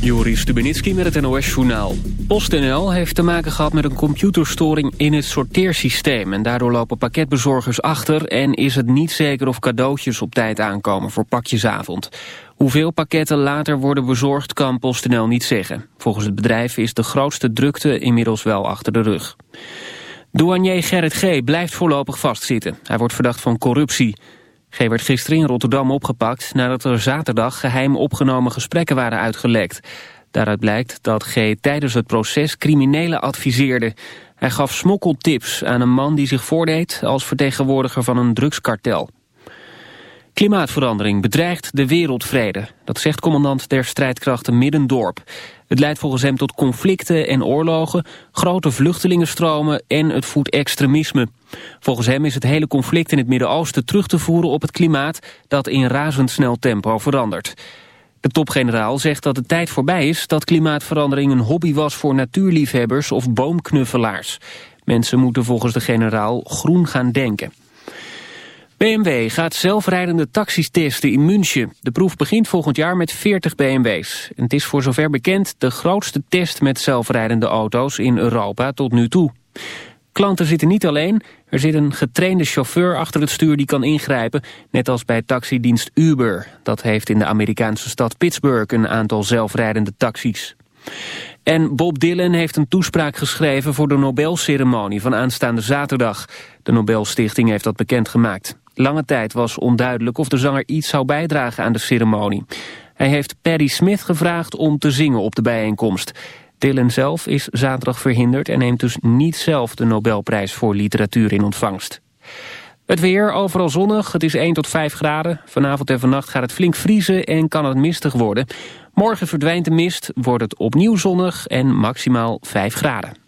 Joris Stubenitski met het NOS-journaal. PostNL heeft te maken gehad met een computerstoring in het sorteersysteem... en daardoor lopen pakketbezorgers achter... en is het niet zeker of cadeautjes op tijd aankomen voor pakjesavond. Hoeveel pakketten later worden bezorgd kan PostNL niet zeggen. Volgens het bedrijf is de grootste drukte inmiddels wel achter de rug. Douanier Gerrit G. blijft voorlopig vastzitten. Hij wordt verdacht van corruptie... G werd gisteren in Rotterdam opgepakt nadat er zaterdag geheim opgenomen gesprekken waren uitgelekt. Daaruit blijkt dat G tijdens het proces criminelen adviseerde. Hij gaf smokkeltips aan een man die zich voordeed als vertegenwoordiger van een drugskartel. Klimaatverandering bedreigt de wereldvrede. Dat zegt commandant der strijdkrachten Middendorp. Het leidt volgens hem tot conflicten en oorlogen, grote vluchtelingenstromen en het voedt extremisme. Volgens hem is het hele conflict in het Midden-Oosten terug te voeren op het klimaat dat in razendsnel tempo verandert. De topgeneraal zegt dat de tijd voorbij is dat klimaatverandering een hobby was voor natuurliefhebbers of boomknuffelaars. Mensen moeten volgens de generaal groen gaan denken. BMW gaat zelfrijdende taxis testen in München. De proef begint volgend jaar met 40 BMW's. En het is voor zover bekend de grootste test met zelfrijdende auto's in Europa tot nu toe. Klanten zitten niet alleen, er zit een getrainde chauffeur achter het stuur die kan ingrijpen, net als bij taxidienst Uber. Dat heeft in de Amerikaanse stad Pittsburgh een aantal zelfrijdende taxis. En Bob Dylan heeft een toespraak geschreven voor de Nobelceremonie van aanstaande zaterdag. De Nobelstichting heeft dat bekendgemaakt. Lange tijd was onduidelijk of de zanger iets zou bijdragen aan de ceremonie. Hij heeft Patti Smith gevraagd om te zingen op de bijeenkomst. Dylan zelf is zaterdag verhinderd en neemt dus niet zelf de Nobelprijs voor literatuur in ontvangst. Het weer, overal zonnig, het is 1 tot 5 graden. Vanavond en vannacht gaat het flink vriezen en kan het mistig worden. Morgen verdwijnt de mist, wordt het opnieuw zonnig en maximaal 5 graden.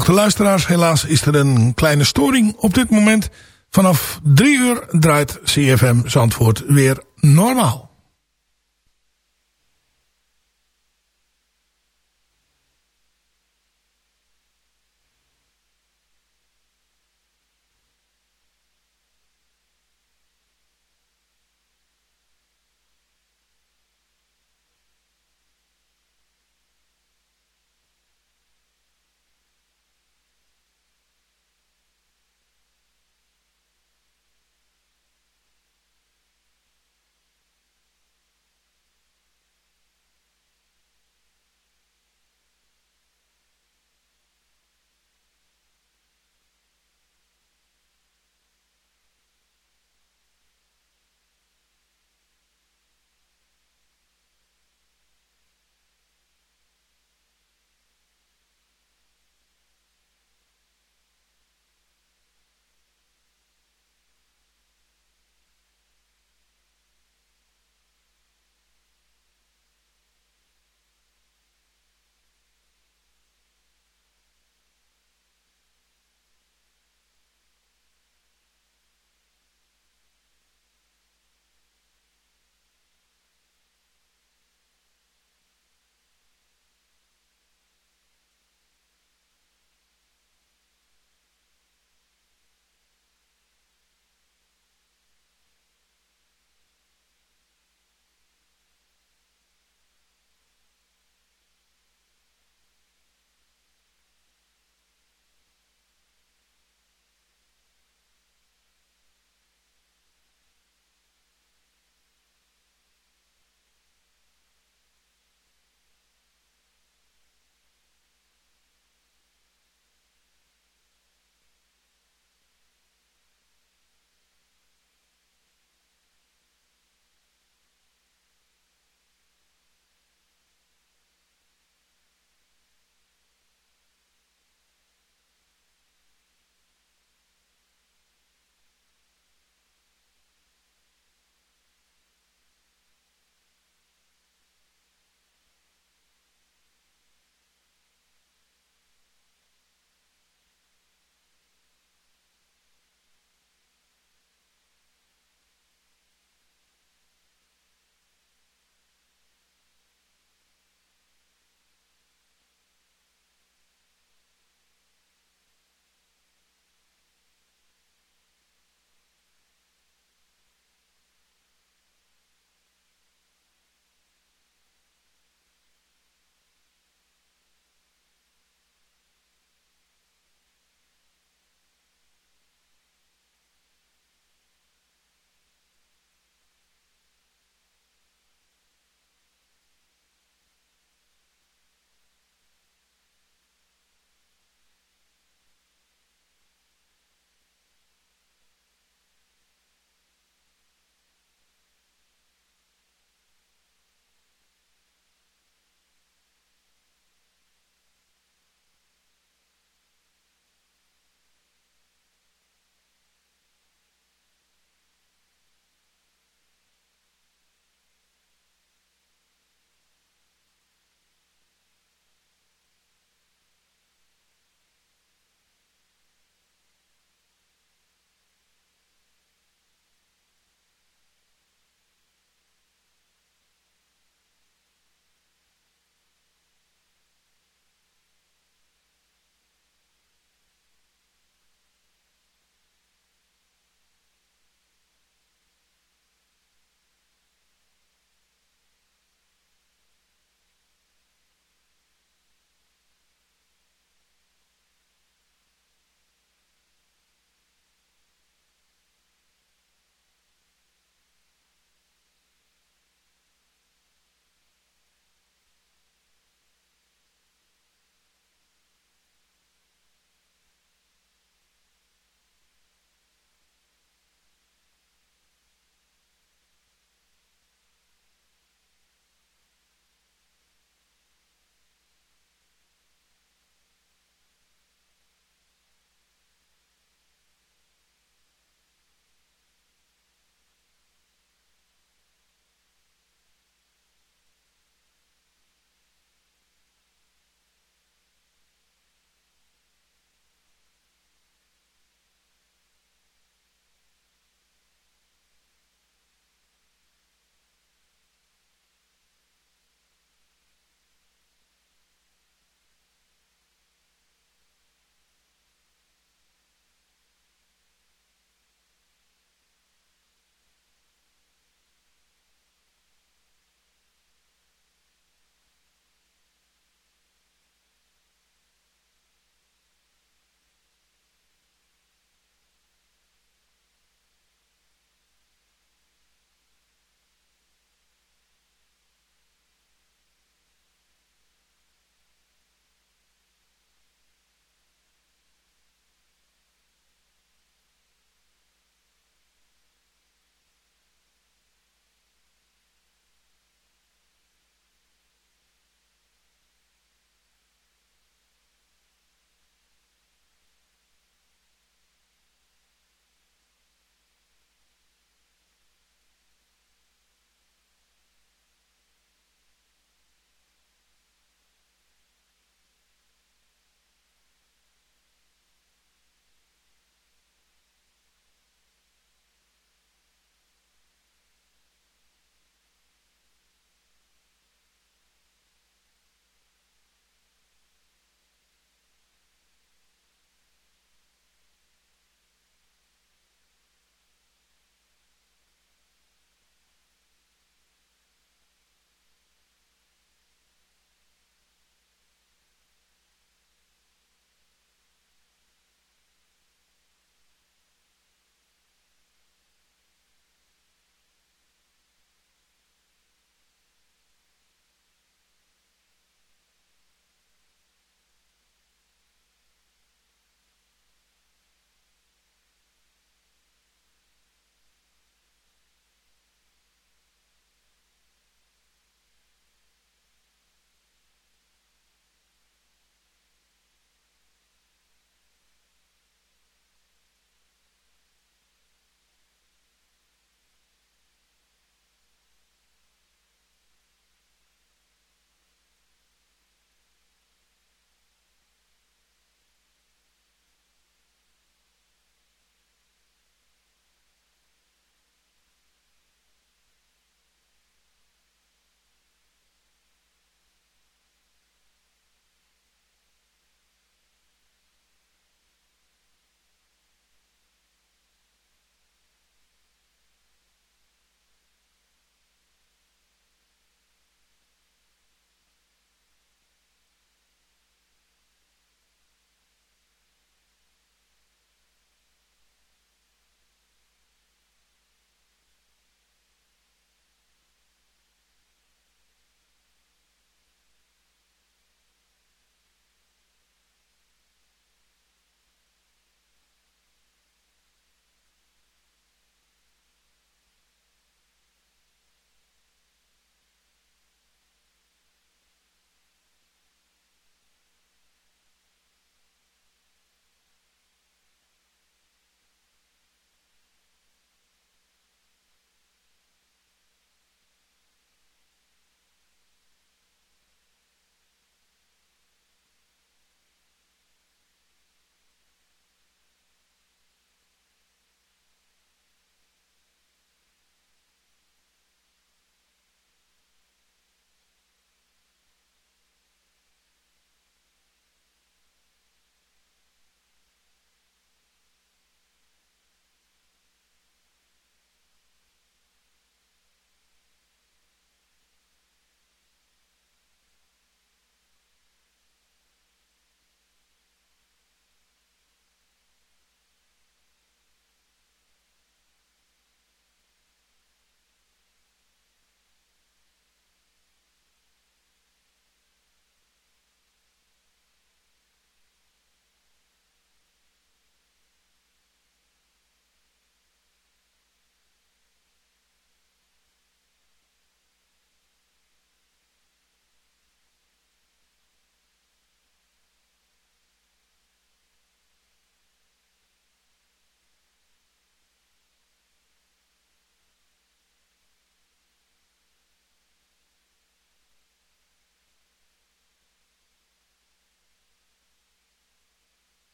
Geachte luisteraars, helaas is er een kleine storing op dit moment. Vanaf drie uur draait CFM Zandvoort weer normaal.